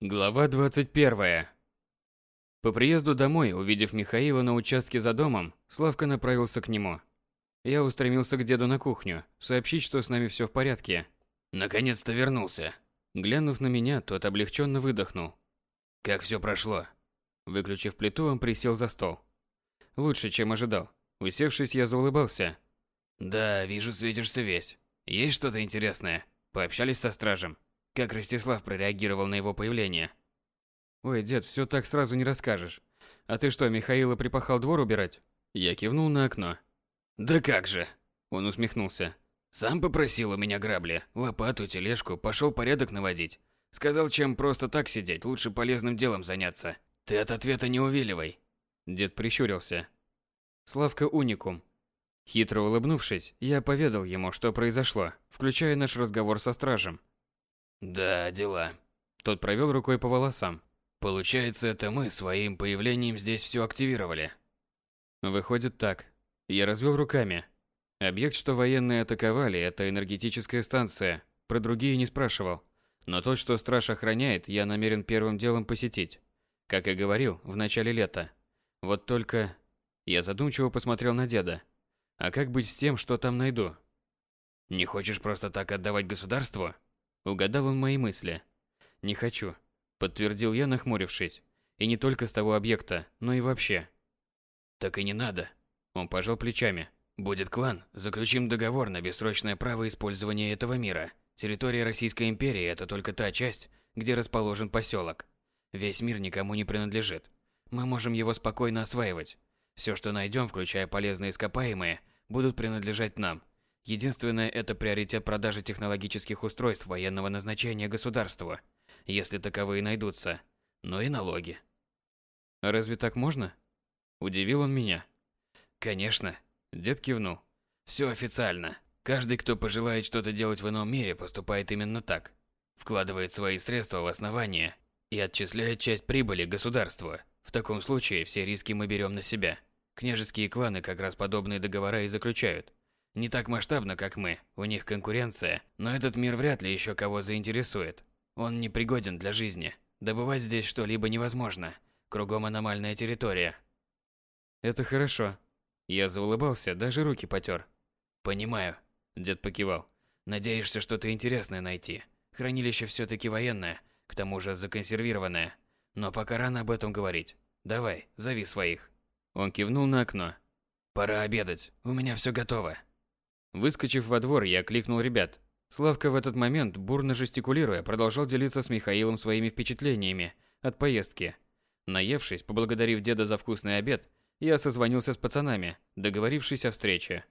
Глава 21. По приезду домой, увидев Михаила на участке за домом, Славка направился к нему. Я устремился к деду на кухню, сообщить, что с нами все в порядке. Наконец-то вернулся. Глянув на меня, тот облегченно выдохнул. Как все прошло? Выключив плиту, он присел за стол. Лучше, чем ожидал. Усевшись, я заулыбался. Да, вижу, светишься весь. Есть что-то интересное? Пообщались со стражем? Как Ростислав прореагировал на его появление? Ой, дед, все так сразу не расскажешь. А ты что, Михаила припахал двор убирать? Я кивнул на окно. Да как же? Он усмехнулся. Сам попросил у меня грабли, лопату, тележку, пошел порядок наводить. Сказал, чем просто так сидеть, лучше полезным делом заняться. Ты от ответа не увиливай. Дед прищурился. Славка уникум. Хитро улыбнувшись, я поведал ему, что произошло, включая наш разговор со стражем. Да, дела. Тот провел рукой по волосам. Получается, это мы своим появлением здесь все активировали. Выходит так. Я развел руками. Объект, что военные атаковали, это энергетическая станция. Про другие не спрашивал. Но тот, что страж охраняет, я намерен первым делом посетить. Как и говорил, в начале лета. Вот только... Я задумчиво посмотрел на деда. А как быть с тем, что там найду? Не хочешь просто так отдавать государству? Угадал он мои мысли. Не хочу, подтвердил я, нахмурившись. И не только с того объекта, но и вообще. Так и не надо. Он пожал плечами. Будет клан, заключим договор на бессрочное право использования этого мира. Территория Российской империи это только та часть, где расположен поселок. Весь мир никому не принадлежит. Мы можем его спокойно осваивать. Все, что найдем, включая полезные ископаемые, будут принадлежать нам. Единственное, это приоритет продажи технологических устройств военного назначения государству, если таковые найдутся, но и налоги. Разве так можно? Удивил он меня. Конечно, дед кивнул. Все официально. Каждый, кто пожелает что-то делать в ином мире, поступает именно так. Вкладывает свои средства в основание и отчисляет часть прибыли государству. В таком случае все риски мы берем на себя. Княжеские кланы как раз подобные договора и заключают. Не так масштабно, как мы, у них конкуренция, но этот мир вряд ли еще кого заинтересует. Он не пригоден для жизни. Добывать здесь что-либо невозможно. Кругом аномальная территория. Это хорошо. Я заулыбался, даже руки потер. Понимаю, дед покивал. Надеешься что-то интересное найти. Хранилище все-таки военное, к тому же законсервированное. Но пока рано об этом говорить. Давай, зови своих. Он кивнул на окно. Пора обедать, у меня все готово. Выскочив во двор, я кликнул ребят. Славка в этот момент, бурно жестикулируя, продолжал делиться с Михаилом своими впечатлениями от поездки. Наевшись, поблагодарив деда за вкусный обед, я созвонился с пацанами, договорившись о встрече.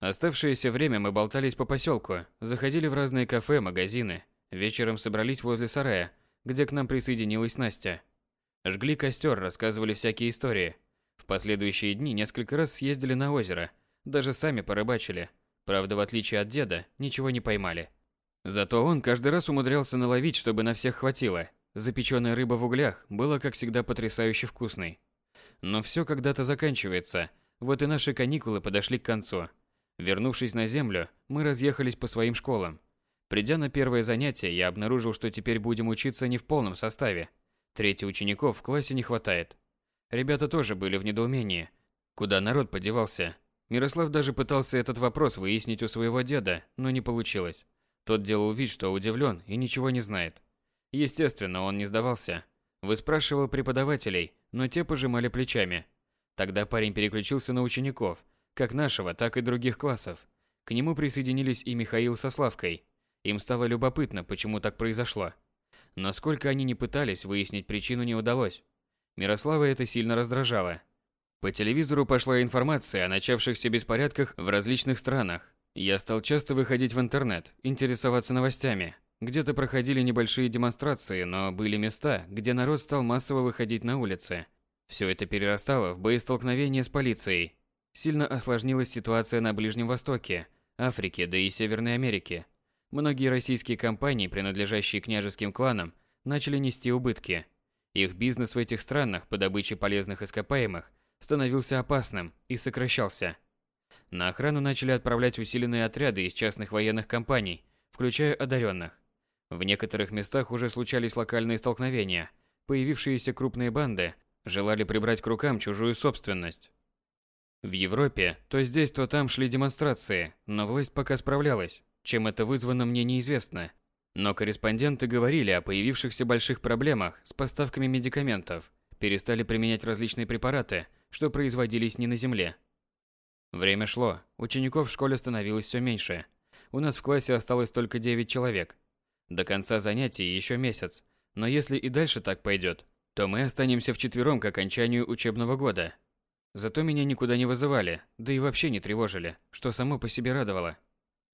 Оставшееся время мы болтались по поселку, заходили в разные кафе, магазины. Вечером собрались возле сарая, где к нам присоединилась Настя. Жгли костер, рассказывали всякие истории. В последующие дни несколько раз съездили на озеро, даже сами порыбачили – Правда, в отличие от деда, ничего не поймали. Зато он каждый раз умудрялся наловить, чтобы на всех хватило. Запеченная рыба в углях была, как всегда, потрясающе вкусной. Но все когда-то заканчивается. Вот и наши каникулы подошли к концу. Вернувшись на землю, мы разъехались по своим школам. Придя на первое занятие, я обнаружил, что теперь будем учиться не в полном составе. Трети учеников в классе не хватает. Ребята тоже были в недоумении. Куда народ подевался? Мирослав даже пытался этот вопрос выяснить у своего деда, но не получилось. Тот делал вид, что удивлен и ничего не знает. Естественно, он не сдавался. Выспрашивал преподавателей, но те пожимали плечами. Тогда парень переключился на учеников, как нашего, так и других классов. К нему присоединились и Михаил со Славкой. Им стало любопытно, почему так произошло. Но сколько они не пытались, выяснить причину не удалось. Мирослава это сильно раздражало. По телевизору пошла информация о начавшихся беспорядках в различных странах. Я стал часто выходить в интернет, интересоваться новостями. Где-то проходили небольшие демонстрации, но были места, где народ стал массово выходить на улицы. Все это перерастало в боестолкновение с полицией. Сильно осложнилась ситуация на Ближнем Востоке, Африке, да и Северной Америке. Многие российские компании, принадлежащие княжеским кланам, начали нести убытки. Их бизнес в этих странах по добыче полезных ископаемых становился опасным и сокращался. На охрану начали отправлять усиленные отряды из частных военных компаний, включая одаренных. В некоторых местах уже случались локальные столкновения. Появившиеся крупные банды желали прибрать к рукам чужую собственность. В Европе то здесь, то там шли демонстрации, но власть пока справлялась. Чем это вызвано, мне неизвестно. Но корреспонденты говорили о появившихся больших проблемах с поставками медикаментов, перестали применять различные препараты, что производились не на земле. Время шло, учеников в школе становилось все меньше. У нас в классе осталось только 9 человек. До конца занятий еще месяц, но если и дальше так пойдет, то мы останемся вчетвером к окончанию учебного года. Зато меня никуда не вызывали, да и вообще не тревожили, что само по себе радовало.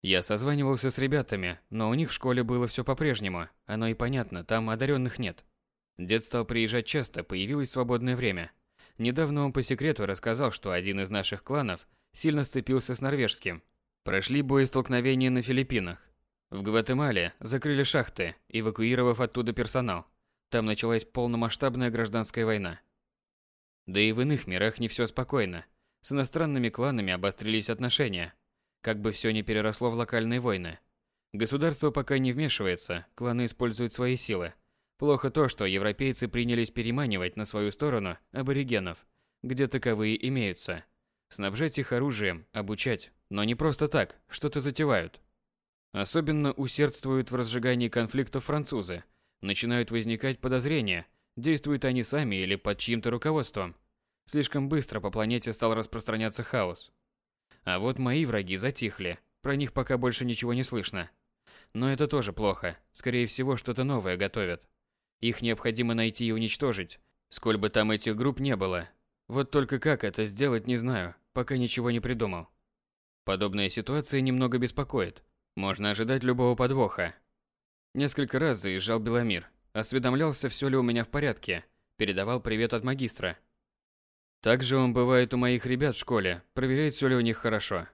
Я созванивался с ребятами, но у них в школе было все по-прежнему. Оно и понятно, там одаренных нет. Дед стал приезжать часто, появилось свободное время. Недавно он по секрету рассказал, что один из наших кланов сильно сцепился с норвежским. Прошли боестолкновения на Филиппинах. В Гватемале закрыли шахты, эвакуировав оттуда персонал. Там началась полномасштабная гражданская война. Да и в иных мирах не все спокойно. С иностранными кланами обострились отношения – как бы все не переросло в локальные войны. Государство пока не вмешивается, кланы используют свои силы. Плохо то, что европейцы принялись переманивать на свою сторону аборигенов, где таковые имеются. Снабжать их оружием, обучать, но не просто так, что-то затевают. Особенно усердствуют в разжигании конфликтов французы. Начинают возникать подозрения, действуют они сами или под чьим-то руководством. Слишком быстро по планете стал распространяться хаос. А вот мои враги затихли. Про них пока больше ничего не слышно. Но это тоже плохо. Скорее всего, что-то новое готовят. Их необходимо найти и уничтожить, сколь бы там этих групп не было. Вот только как это сделать, не знаю, пока ничего не придумал. Подобная ситуация немного беспокоит. Можно ожидать любого подвоха. Несколько раз заезжал Беломир, осведомлялся, все ли у меня в порядке, передавал привет от магистра. Также он бывает у моих ребят в школе, проверяет, все ли у них хорошо.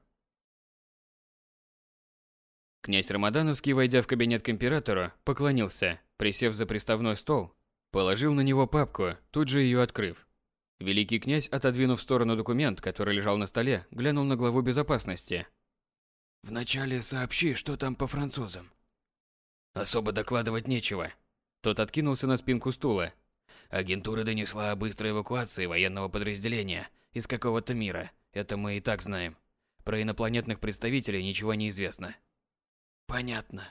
Князь Рамадановский, войдя в кабинет к императору, поклонился, присев за приставной стол, положил на него папку, тут же ее открыв. Великий князь, отодвинув в сторону документ, который лежал на столе, глянул на главу безопасности. «Вначале сообщи, что там по французам». «Особо докладывать нечего». Тот откинулся на спинку стула, Агентура донесла о быстрой эвакуации военного подразделения из какого-то мира. Это мы и так знаем. Про инопланетных представителей ничего не известно. Понятно.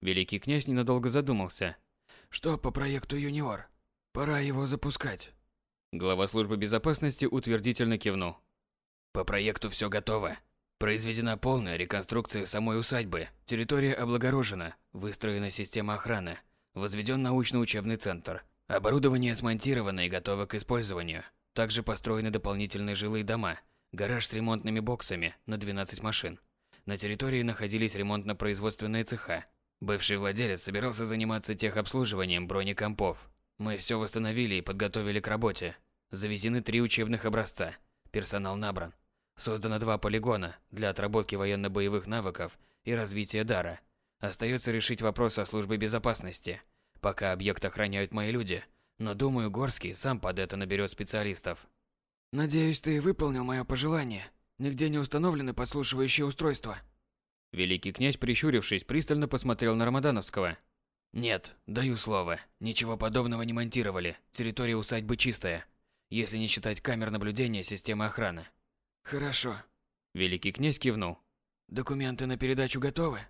Великий князь ненадолго задумался. Что по проекту Юниор? Пора его запускать. Глава службы безопасности утвердительно кивнул. По проекту все готово. Произведена полная реконструкция самой усадьбы. Территория облагорожена, выстроена система охраны, возведен научно-учебный центр – Оборудование смонтировано и готово к использованию. Также построены дополнительные жилые дома, гараж с ремонтными боксами на 12 машин. На территории находились ремонтно-производственные цеха. Бывший владелец собирался заниматься техобслуживанием бронекомпов. Мы все восстановили и подготовили к работе. Завезены три учебных образца. Персонал набран. Создано два полигона для отработки военно-боевых навыков и развития дара. Остается решить вопрос о службе безопасности – Пока объект охраняют мои люди, но думаю, Горский сам под это наберет специалистов. Надеюсь, ты выполнил мое пожелание. Нигде не установлены подслушивающие устройства. Великий князь, прищурившись, пристально посмотрел на Рамадановского. Нет, даю слово. Ничего подобного не монтировали. Территория усадьбы чистая. Если не считать камер наблюдения системы охраны. Хорошо. Великий князь кивнул. Документы на передачу готовы?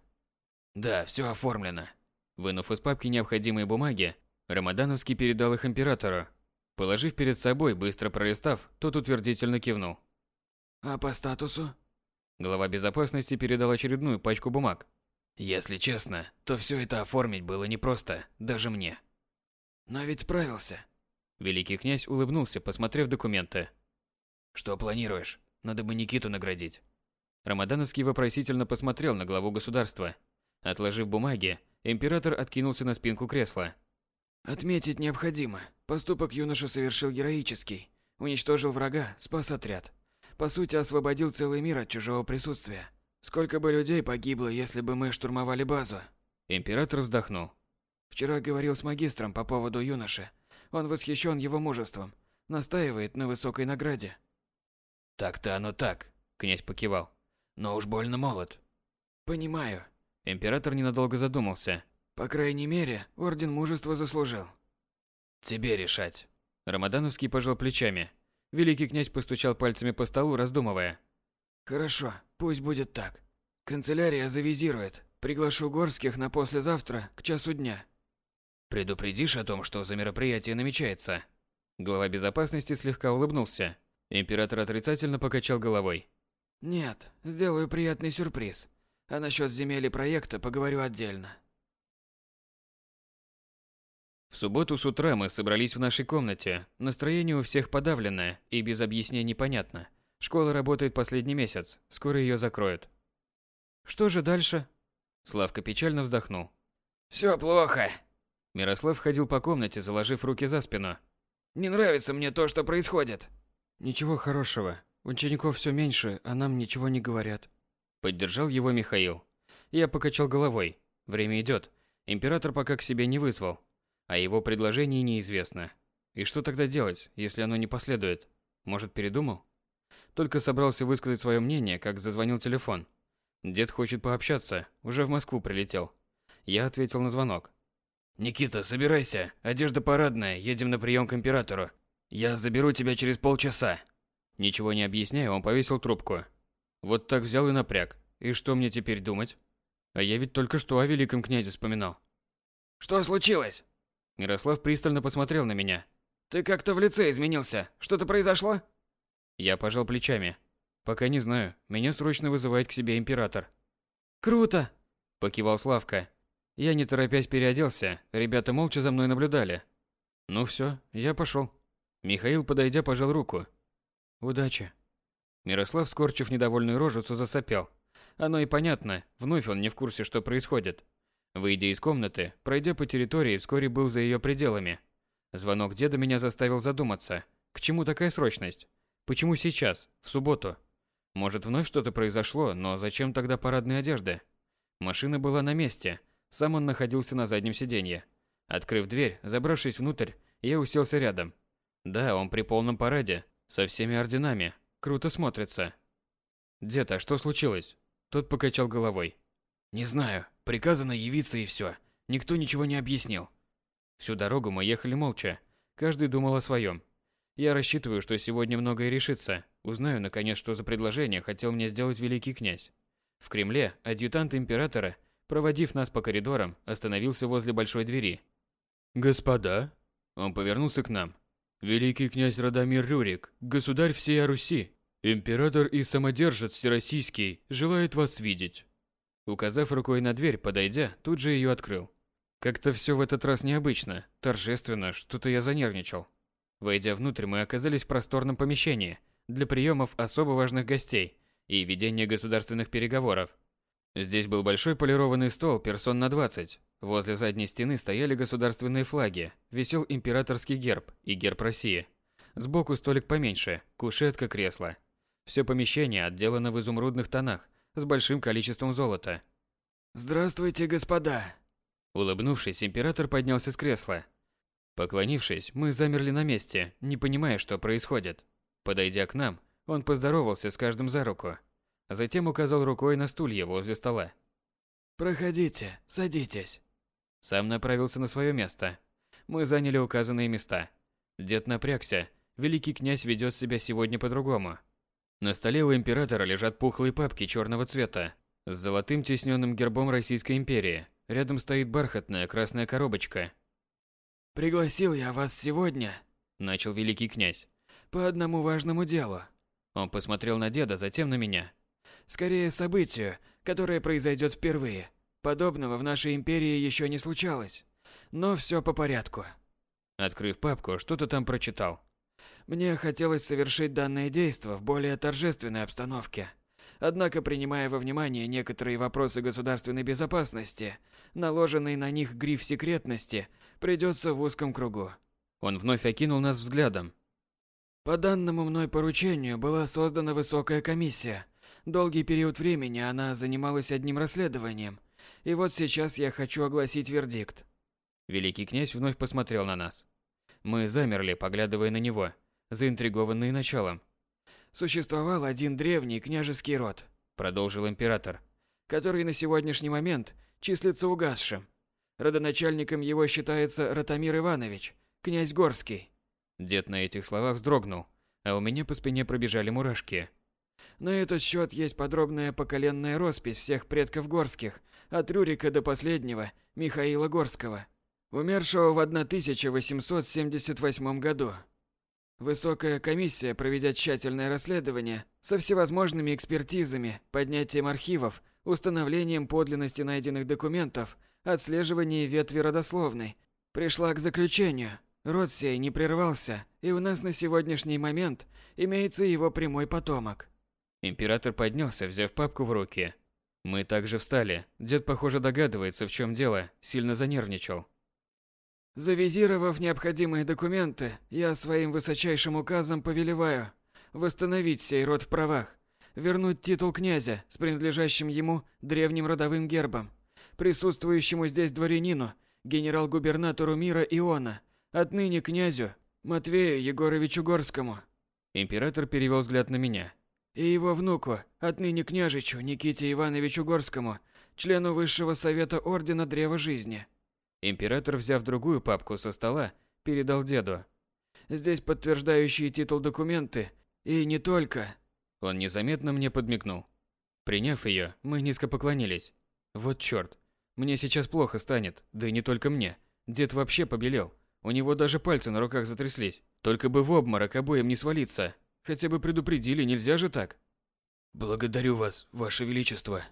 Да, все оформлено. Вынув из папки необходимые бумаги, Рамадановский передал их императору. Положив перед собой, быстро пролистав, тот утвердительно кивнул. «А по статусу?» Глава безопасности передал очередную пачку бумаг. «Если честно, то все это оформить было непросто, даже мне». «Но ведь справился». Великий князь улыбнулся, посмотрев документы. «Что планируешь? Надо бы Никиту наградить». Рамадановский вопросительно посмотрел на главу государства. Отложив бумаги, Император откинулся на спинку кресла. Отметить необходимо. Поступок юноша совершил героический. Уничтожил врага, спас отряд. По сути, освободил целый мир от чужого присутствия. Сколько бы людей погибло, если бы мы штурмовали базу? Император вздохнул. Вчера говорил с магистром по поводу юноши. Он восхищен его мужеством. Настаивает на высокой награде. Так-то оно так, князь покивал. Но уж больно молод. Понимаю. Император ненадолго задумался. По крайней мере, Орден Мужества заслужил. Тебе решать. Рамадановский пожал плечами. Великий князь постучал пальцами по столу, раздумывая. Хорошо, пусть будет так. Канцелярия завизирует. Приглашу Горских на послезавтра к часу дня. Предупредишь о том, что за мероприятие намечается? Глава безопасности слегка улыбнулся. Император отрицательно покачал головой. Нет, сделаю приятный сюрприз. А насчет земель и проекта поговорю отдельно. В субботу с утра мы собрались в нашей комнате. Настроение у всех подавленное и без объяснений понятно. Школа работает последний месяц, скоро ее закроют. Что же дальше? Славка печально вздохнул. Все плохо. Мирослав ходил по комнате, заложив руки за спину. Не нравится мне то, что происходит. Ничего хорошего. Учеников все меньше, а нам ничего не говорят. Поддержал его Михаил. Я покачал головой. Время идет. Император пока к себе не вызвал. А его предложение неизвестно. И что тогда делать, если оно не последует? Может, передумал? Только собрался высказать свое мнение, как зазвонил телефон. Дед хочет пообщаться, уже в Москву прилетел. Я ответил на звонок. «Никита, собирайся, одежда парадная, едем на прием к императору. Я заберу тебя через полчаса». Ничего не объясняя, он повесил трубку. Вот так взял и напряг. И что мне теперь думать? А я ведь только что о великом князе вспоминал. «Что случилось?» Мирослав пристально посмотрел на меня. «Ты как-то в лице изменился. Что-то произошло?» Я пожал плечами. «Пока не знаю. Меня срочно вызывает к себе император». «Круто!» – покивал Славка. Я не торопясь переоделся, ребята молча за мной наблюдали. Ну все, я пошел. Михаил, подойдя, пожал руку. Удачи. Мирослав, скорчив недовольную рожицу, засопел. Оно и понятно, вновь он не в курсе, что происходит. Выйдя из комнаты, пройдя по территории, вскоре был за ее пределами. Звонок деда меня заставил задуматься. К чему такая срочность? Почему сейчас, в субботу? Может, вновь что-то произошло, но зачем тогда парадные одежды? Машина была на месте, сам он находился на заднем сиденье. Открыв дверь, забравшись внутрь, я уселся рядом. Да, он при полном параде, со всеми орденами. Круто смотрится. Дед, а что случилось? Тот покачал головой. Не знаю. Приказано явиться и все. Никто ничего не объяснил. Всю дорогу мы ехали молча. Каждый думал о своем. Я рассчитываю, что сегодня многое решится. Узнаю, наконец, что за предложение хотел мне сделать великий князь. В Кремле адъютант императора, проводив нас по коридорам, остановился возле большой двери. «Господа!» Он повернулся к нам. «Великий князь Радомир Рюрик, государь всей Руси, император и самодержец всероссийский, желает вас видеть». Указав рукой на дверь, подойдя, тут же ее открыл. Как-то все в этот раз необычно, торжественно, что-то я занервничал. Войдя внутрь, мы оказались в просторном помещении для приемов особо важных гостей и ведения государственных переговоров. Здесь был большой полированный стол персон на 20. Возле задней стены стояли государственные флаги, висел императорский герб и герб России. Сбоку столик поменьше, кушетка, кресло. Все помещение отделано в изумрудных тонах, с большим количеством золота. «Здравствуйте, господа!» Улыбнувшись, император поднялся с кресла. Поклонившись, мы замерли на месте, не понимая, что происходит. Подойдя к нам, он поздоровался с каждым за руку. Затем указал рукой на стулья возле стола. «Проходите, садитесь». Сам направился на свое место. Мы заняли указанные места. Дед напрягся. Великий князь ведет себя сегодня по-другому. На столе у императора лежат пухлые папки черного цвета с золотым тисненным гербом Российской империи. Рядом стоит бархатная красная коробочка. «Пригласил я вас сегодня», – начал великий князь. «По одному важному делу». Он посмотрел на деда, затем на меня. «Скорее событию, которое произойдет впервые. Подобного в нашей империи еще не случалось. Но все по порядку». Открыв папку, что-то там прочитал. Мне хотелось совершить данное действо в более торжественной обстановке. Однако, принимая во внимание некоторые вопросы государственной безопасности, наложенный на них гриф секретности придется в узком кругу. Он вновь окинул нас взглядом. По данному мной поручению была создана высокая комиссия. Долгий период времени она занималась одним расследованием. И вот сейчас я хочу огласить вердикт. Великий князь вновь посмотрел на нас. Мы замерли, поглядывая на него заинтригованные началом. Существовал один древний княжеский род, продолжил император, который на сегодняшний момент числится угасшим. Родоначальником его считается Ратомир Иванович, князь Горский. Дед на этих словах вздрогнул, а у меня по спине пробежали мурашки. На этот счет есть подробная поколенная роспись всех предков Горских, от Рюрика до последнего, Михаила Горского, умершего в 1878 году. Высокая комиссия, проведя тщательное расследование со всевозможными экспертизами, поднятием архивов, установлением подлинности найденных документов, отслеживанием ветви родословной, пришла к заключению. Род сей не прервался, и у нас на сегодняшний момент имеется его прямой потомок. Император поднялся, взяв папку в руки. Мы также встали. Дед, похоже, догадывается, в чем дело, сильно занервничал. Завизировав необходимые документы, я своим высочайшим указом повелеваю восстановить сей род в правах, вернуть титул князя с принадлежащим ему древним родовым гербом, присутствующему здесь дворянину, генерал-губернатору мира Иона, отныне князю Матвею Егоровичу Горскому. Император перевел взгляд на меня. И его внуку, отныне княжичу Никите Ивановичу Горскому, члену Высшего Совета Ордена Древа Жизни. Император, взяв другую папку со стола, передал деду. Здесь подтверждающие титул документы, и не только. Он незаметно мне подмигнул. Приняв ее, мы низко поклонились. Вот чёрт, мне сейчас плохо станет, да и не только мне. Дед вообще побелел. У него даже пальцы на руках затряслись. Только бы в обморок обоим не свалиться. Хотя бы предупредили, нельзя же так. Благодарю вас, ваше величество.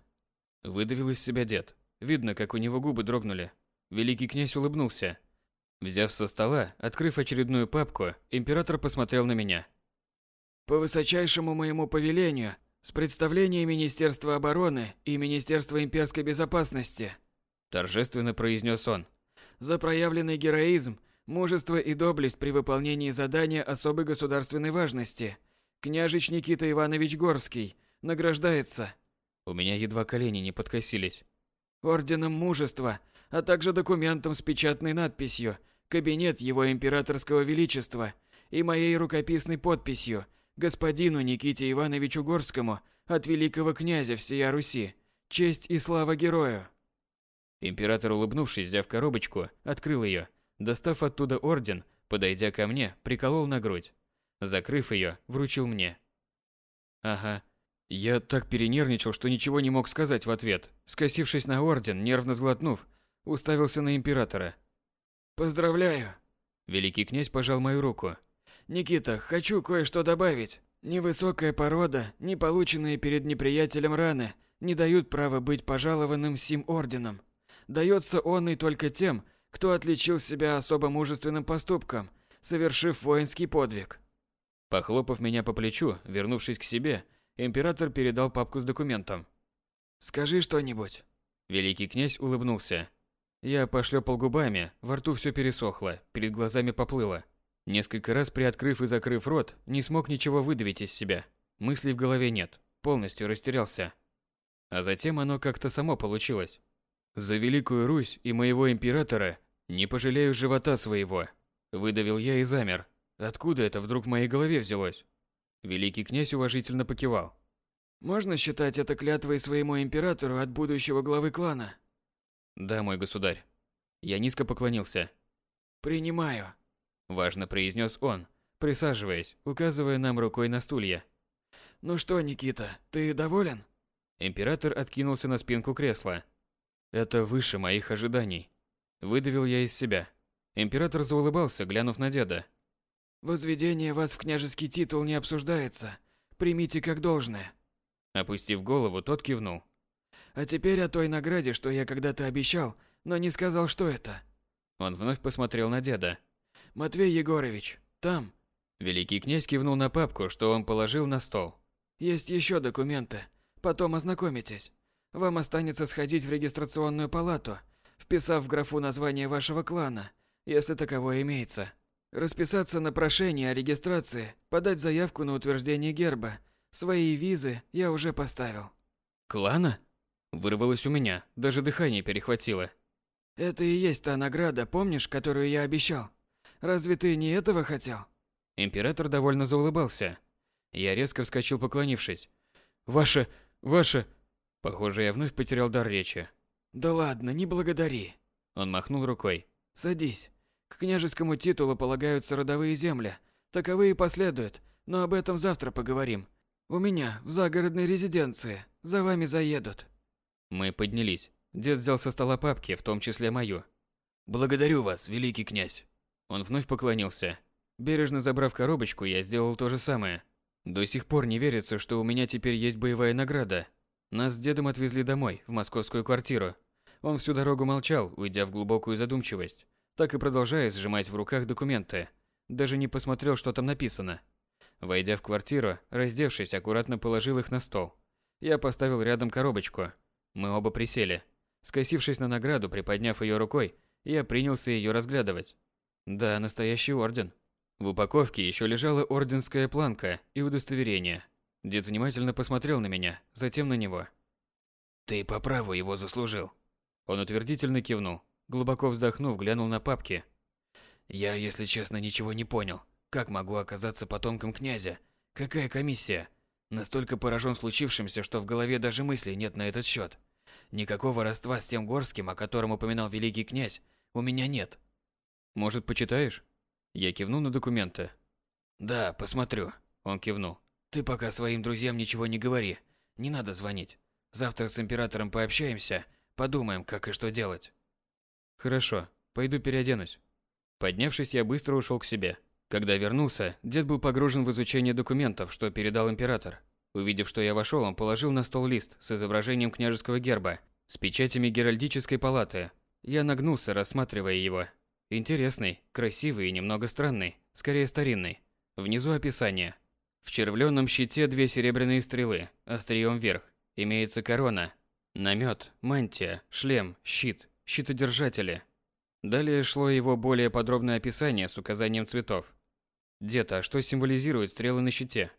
Выдавил из себя дед. Видно, как у него губы дрогнули. Великий князь улыбнулся. Взяв со стола, открыв очередную папку, император посмотрел на меня. По высочайшему моему повелению, с представления Министерства обороны и Министерства имперской безопасности, торжественно произнес он, за проявленный героизм, мужество и доблесть при выполнении задания особой государственной важности, княжич Никита Иванович Горский награждается. У меня едва колени не подкосились. Орденом мужества – а также документом с печатной надписью «Кабинет Его Императорского Величества» и моей рукописной подписью «Господину Никите Ивановичу Горскому от великого князя всея Руси. Честь и слава герою». Император, улыбнувшись, взяв коробочку, открыл ее, достав оттуда орден, подойдя ко мне, приколол на грудь. Закрыв ее, вручил мне. Ага. Я так перенервничал, что ничего не мог сказать в ответ. Скосившись на орден, нервно сглотнув, уставился на императора. «Поздравляю!» Великий князь пожал мою руку. «Никита, хочу кое-что добавить. Невысокая порода, не полученные перед неприятелем раны, не дают права быть пожалованным сим орденом. Дается он и только тем, кто отличил себя особо мужественным поступком, совершив воинский подвиг». Похлопав меня по плечу, вернувшись к себе, император передал папку с документом. «Скажи что-нибудь». Великий князь улыбнулся. Я пошлепал губами, во рту все пересохло, перед глазами поплыло. Несколько раз приоткрыв и закрыв рот, не смог ничего выдавить из себя. Мыслей в голове нет, полностью растерялся. А затем оно как-то само получилось. За Великую Русь и моего императора не пожалею живота своего. Выдавил я и замер. Откуда это вдруг в моей голове взялось? Великий князь уважительно покивал. Можно считать это клятвой своему императору от будущего главы клана? Да, мой государь. Я низко поклонился. Принимаю, важно произнес он, присаживаясь, указывая нам рукой на стулья. Ну что, Никита, ты доволен? Император откинулся на спинку кресла. Это выше моих ожиданий, выдавил я из себя. Император заулыбался, глянув на деда. Возведение вас в княжеский титул не обсуждается. Примите как должное. Опустив голову, тот кивнул. А теперь о той награде, что я когда-то обещал, но не сказал, что это. Он вновь посмотрел на деда. Матвей Егорович, там. Великий князь кивнул на папку, что он положил на стол. Есть еще документы. Потом ознакомитесь. Вам останется сходить в регистрационную палату, вписав в графу название вашего клана, если таковое имеется. Расписаться на прошение о регистрации, подать заявку на утверждение герба. Свои визы я уже поставил. Клана? Вырвалось у меня, даже дыхание перехватило. Это и есть та награда, помнишь, которую я обещал? Разве ты не этого хотел? Император довольно заулыбался. Я резко вскочил, поклонившись. «Ваше... ваше...» Похоже, я вновь потерял дар речи. «Да ладно, не благодари». Он махнул рукой. Садись. К княжескому титулу полагаются родовые земли. Таковые последуют, но об этом завтра поговорим. У меня в загородной резиденции. За вами заедут. Мы поднялись. Дед взял со стола папки, в том числе мою. Благодарю вас, великий князь. Он вновь поклонился. Бережно забрав коробочку, я сделал то же самое. До сих пор не верится, что у меня теперь есть боевая награда. Нас с дедом отвезли домой, в московскую квартиру. Он всю дорогу молчал, уйдя в глубокую задумчивость, так и продолжая сжимать в руках документы. Даже не посмотрел, что там написано. Войдя в квартиру, раздевшись, аккуратно положил их на стол. Я поставил рядом коробочку. Мы оба присели. Скосившись на награду, приподняв ее рукой, я принялся ее разглядывать. Да, настоящий орден. В упаковке еще лежала орденская планка и удостоверение. Дед внимательно посмотрел на меня, затем на него. «Ты по праву его заслужил». Он утвердительно кивнул, глубоко вздохнув, глянул на папки. «Я, если честно, ничего не понял. Как могу оказаться потомком князя? Какая комиссия? Настолько поражен случившимся, что в голове даже мыслей нет на этот счет. Никакого родства с тем Горским, о котором упоминал великий князь, у меня нет. Может, почитаешь? Я кивнул на документы. Да, посмотрю. Он кивнул. Ты пока своим друзьям ничего не говори. Не надо звонить. Завтра с императором пообщаемся, подумаем, как и что делать. Хорошо, пойду переоденусь. Поднявшись, я быстро ушел к себе. Когда вернулся, дед был погружен в изучение документов, что передал император. Увидев, что я вошел, он положил на стол лист с изображением княжеского герба с печатями Геральдической палаты. Я нагнулся, рассматривая его. Интересный, красивый и немного странный, скорее старинный. Внизу описание. В червленном щите две серебряные стрелы, острием вверх. Имеется корона, намет, мантия, шлем, щит, щитодержатели. Далее шло его более подробное описание с указанием цветов. Дед, а что символизируют стрелы на щите?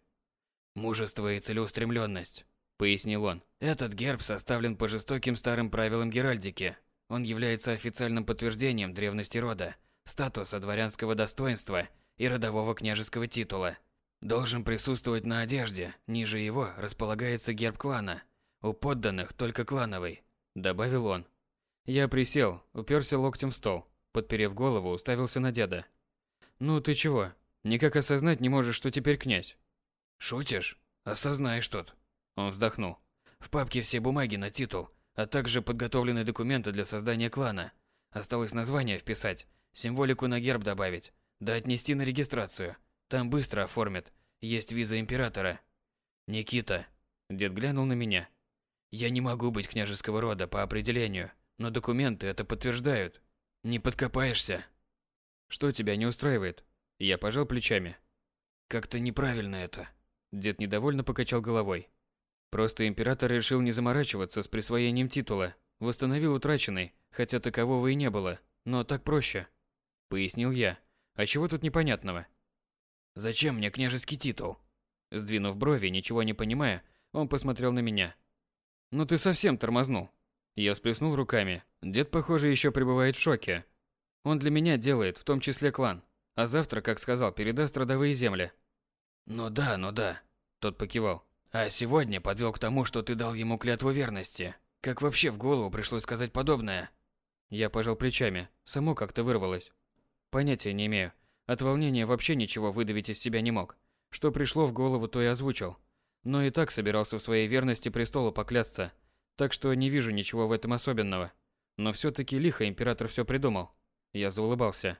Мужество и целеустремленность, пояснил он. Этот герб составлен по жестоким старым правилам геральдики. Он является официальным подтверждением древности рода, статуса дворянского достоинства и родового княжеского титула. Должен присутствовать на одежде, ниже его располагается герб клана. У подданных только клановый, добавил он. Я присел, уперся локтем в стол, подперев голову, уставился на деда. Ну ты чего? Никак осознать не можешь, что теперь князь. Шутишь? Осознаешь тут. Он вздохнул. В папке все бумаги на титул, а также подготовлены документы для создания клана. Осталось название вписать, символику на герб добавить, да отнести на регистрацию. Там быстро оформят. Есть виза императора. Никита. Дед глянул на меня. Я не могу быть княжеского рода по определению, но документы это подтверждают. Не подкопаешься. Что тебя не устраивает? Я пожал плечами. Как-то неправильно это. Дед недовольно покачал головой. Просто император решил не заморачиваться с присвоением титула, восстановил утраченный, хотя такового и не было, но так проще. Пояснил я. А чего тут непонятного? Зачем мне княжеский титул? Сдвинув брови, ничего не понимая, он посмотрел на меня. Ну ты совсем тормознул. Я сплеснул руками. Дед, похоже, еще пребывает в шоке. Он для меня делает, в том числе клан. А завтра, как сказал, передаст родовые земли. Ну да, ну да. Тот покивал. А сегодня подвел к тому, что ты дал ему клятву верности. Как вообще в голову пришлось сказать подобное? Я пожал плечами. Само как-то вырвалось. Понятия не имею. От волнения вообще ничего выдавить из себя не мог. Что пришло в голову, то и озвучил. Но и так собирался в своей верности престолу поклясться. Так что не вижу ничего в этом особенного. Но все таки лихо император все придумал. Я заулыбался.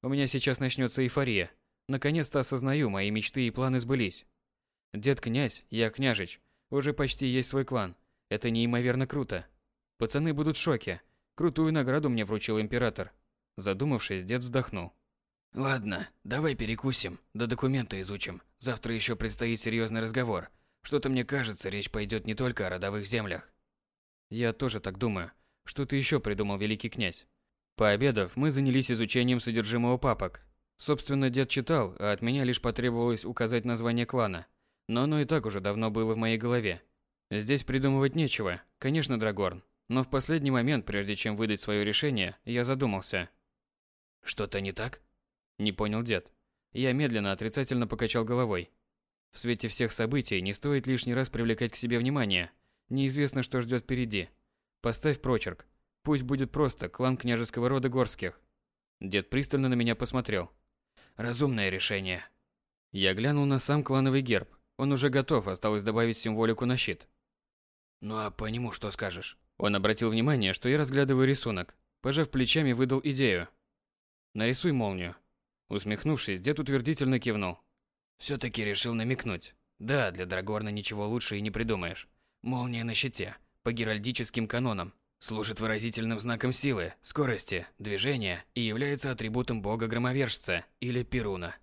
У меня сейчас начнется эйфория. Наконец-то осознаю, мои мечты и планы сбылись. Дед князь, я княжич. Уже почти есть свой клан. Это неимоверно круто. Пацаны будут в шоке. Крутую награду мне вручил император. Задумавшись, дед вздохнул. Ладно, давай перекусим, да документы изучим. Завтра еще предстоит серьезный разговор. Что-то мне кажется, речь пойдет не только о родовых землях. Я тоже так думаю. Что ты еще придумал, великий князь? Пообедав, мы занялись изучением содержимого папок. Собственно, дед читал, а от меня лишь потребовалось указать название клана – но оно и так уже давно было в моей голове. Здесь придумывать нечего, конечно, Драгорн. Но в последний момент, прежде чем выдать свое решение, я задумался. «Что-то не так?» Не понял дед. Я медленно отрицательно покачал головой. В свете всех событий не стоит лишний раз привлекать к себе внимание. Неизвестно, что ждет впереди. Поставь прочерк. Пусть будет просто клан княжеского рода Горских. Дед пристально на меня посмотрел. Разумное решение. Я глянул на сам клановый герб. Он уже готов, осталось добавить символику на щит. Ну а по нему что скажешь? Он обратил внимание, что я разглядываю рисунок. Пожав плечами, выдал идею. Нарисуй молнию. Усмехнувшись, дед утвердительно кивнул. Все-таки решил намекнуть. Да, для Драгорна ничего лучше и не придумаешь. Молния на щите, по геральдическим канонам, служит выразительным знаком силы, скорости, движения и является атрибутом бога-громовержца или Перуна.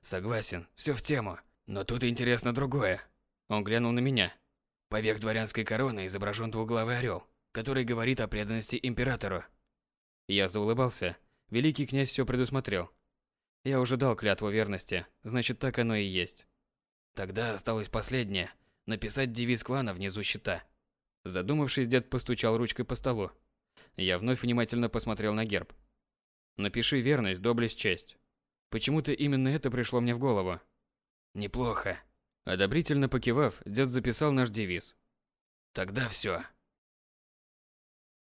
Согласен, все в тему. Но тут интересно другое. Он глянул на меня. Поверх дворянской короны изображен двуглавый орел, который говорит о преданности императору. Я заулыбался. Великий князь все предусмотрел. Я уже дал клятву верности, значит так оно и есть. Тогда осталось последнее – написать девиз клана внизу щита. Задумавшись, дед постучал ручкой по столу. Я вновь внимательно посмотрел на герб. Напиши верность, доблесть, честь. Почему-то именно это пришло мне в голову. Неплохо. Одобрительно покивав, дед записал наш девиз. Тогда все.